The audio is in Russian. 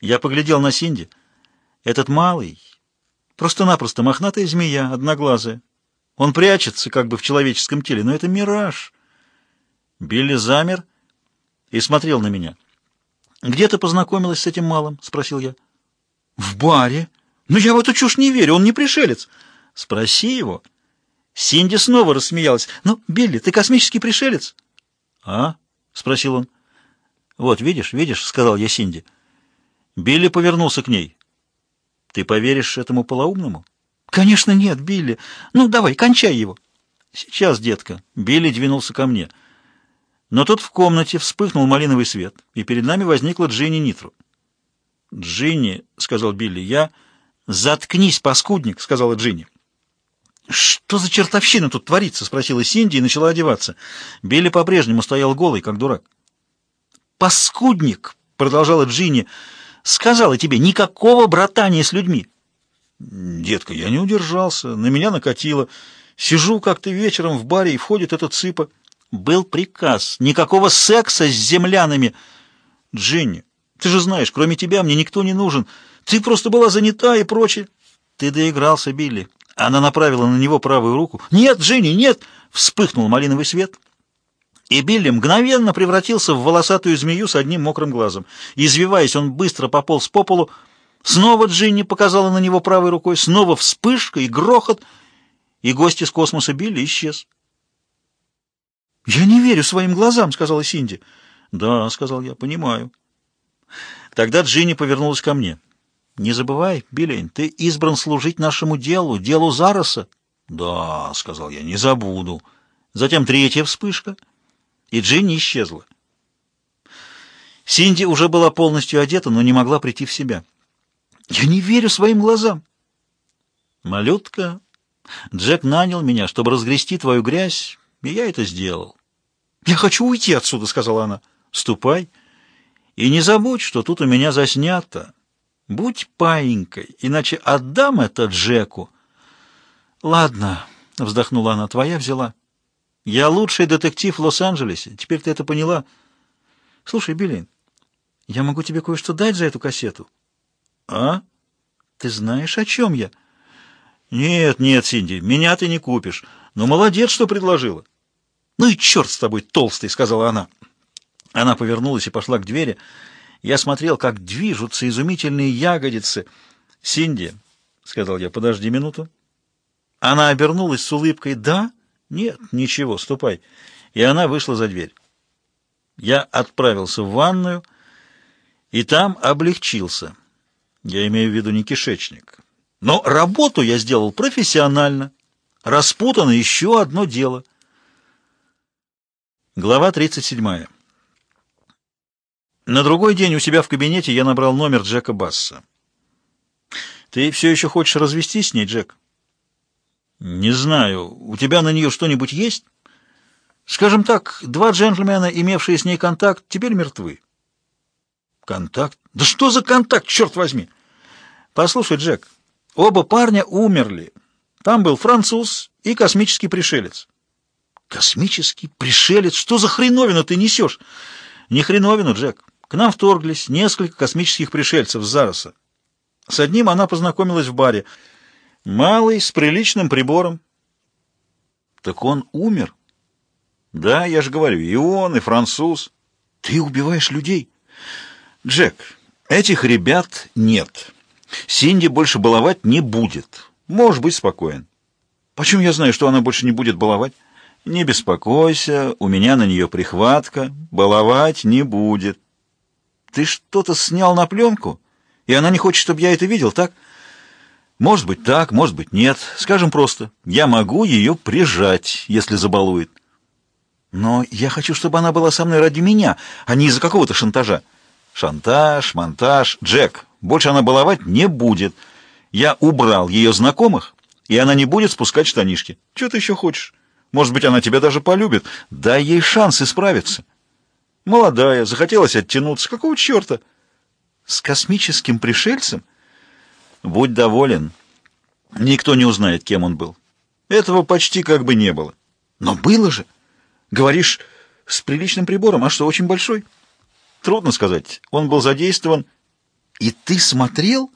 Я поглядел на Синди. Этот малый, просто-напросто мохнатая змея, одноглазая. Он прячется как бы в человеческом теле, но это мираж. Билли замер и смотрел на меня. «Где ты познакомилась с этим малым?» — спросил я. «В баре. Но я в эту чушь не верю, он не пришелец». «Спроси его». Синди снова рассмеялась. «Ну, Билли, ты космический пришелец?» «А?» — спросил он. «Вот, видишь, видишь», — сказал я Синди. Билли повернулся к ней. «Ты поверишь этому полоумному?» «Конечно нет, Билли. Ну, давай, кончай его». «Сейчас, детка». Билли двинулся ко мне. Но тут в комнате вспыхнул малиновый свет, и перед нами возникла Джинни Нитру. «Джинни», — сказал Билли, — «я...» «Заткнись, паскудник», — сказала Джинни. «Что за чертовщина тут творится?» — спросила Синди и начала одеваться. Билли по-прежнему стоял голый, как дурак. «Паскудник!» — продолжала Джинни. «Сказала тебе, никакого братания с людьми!» «Детка, я не удержался, на меня накатило. Сижу как-то вечером в баре, и входит этот цыпа. Был приказ, никакого секса с землянами!» «Джинни, ты же знаешь, кроме тебя мне никто не нужен. Ты просто была занята и прочее». «Ты доигрался, Билли. Она направила на него правую руку. «Нет, Джинни, нет!» — вспыхнул малиновый свет. И Билли мгновенно превратился в волосатую змею с одним мокрым глазом. Извиваясь, он быстро пополз по полу. Снова Джинни показала на него правой рукой, снова вспышка и грохот, и гость из космоса Билли исчез. «Я не верю своим глазам», — сказала Синди. «Да», — сказал я, — «понимаю». Тогда Джинни повернулась ко мне. «Не забывай, Билейн, ты избран служить нашему делу, делу Зароса». «Да», — сказал я, — «не забуду». Затем третья вспышка, и Джинни исчезла. Синди уже была полностью одета, но не могла прийти в себя. «Я не верю своим глазам!» «Малютка, Джек нанял меня, чтобы разгрести твою грязь, и я это сделал». «Я хочу уйти отсюда», — сказала она. «Ступай, и не забудь, что тут у меня заснято». Будь паинькой, иначе отдам это Джеку. Ладно, вздохнула она, твоя взяла. Я лучший детектив в Лос-Анджелесе. Теперь ты это поняла. Слушай, Биллин, я могу тебе кое-что дать за эту кассету. А? Ты знаешь, о чем я? Нет, нет, Синди, меня ты не купишь. Но молодец, что предложила. Ну и черт с тобой, толстый, сказала она. Она повернулась и пошла к двери. Я смотрел, как движутся изумительные ягодицы. «Синди», — сказал я, — «подожди минуту». Она обернулась с улыбкой. «Да? Нет, ничего, ступай». И она вышла за дверь. Я отправился в ванную и там облегчился. Я имею в виду не кишечник. Но работу я сделал профессионально. Распутано еще одно дело. Глава тридцать седьмая. На другой день у себя в кабинете я набрал номер Джека Басса. «Ты все еще хочешь развестись с ней, Джек?» «Не знаю. У тебя на нее что-нибудь есть?» «Скажем так, два джентльмена, имевшие с ней контакт, теперь мертвы». «Контакт? Да что за контакт, черт возьми!» «Послушай, Джек, оба парня умерли. Там был француз и космический пришелец». «Космический пришелец? Что за хреновину ты несешь?» «Не хреновину, Джек. К нам вторглись несколько космических пришельцев с Зароса. С одним она познакомилась в баре. Малый, с приличным прибором. Так он умер? Да, я же говорю, и он, и француз. Ты убиваешь людей? Джек, этих ребят нет. Синди больше баловать не будет. Можешь быть спокоен. Почему я знаю, что она больше не будет баловать? Не беспокойся, у меня на нее прихватка. Баловать не будет. Ты что-то снял на пленку, и она не хочет, чтобы я это видел, так? Может быть так, может быть нет. Скажем просто, я могу ее прижать, если забалует. Но я хочу, чтобы она была со мной ради меня, а не из-за какого-то шантажа. Шантаж, монтаж. Джек, больше она баловать не будет. Я убрал ее знакомых, и она не будет спускать штанишки. Что ты еще хочешь? Может быть, она тебя даже полюбит. Дай ей шанс исправиться. Молодая, захотелось оттянуться. Какого черта? С космическим пришельцем? Будь доволен. Никто не узнает, кем он был. Этого почти как бы не было. Но было же. Говоришь, с приличным прибором. А что, очень большой? Трудно сказать. Он был задействован... «И ты смотрел?»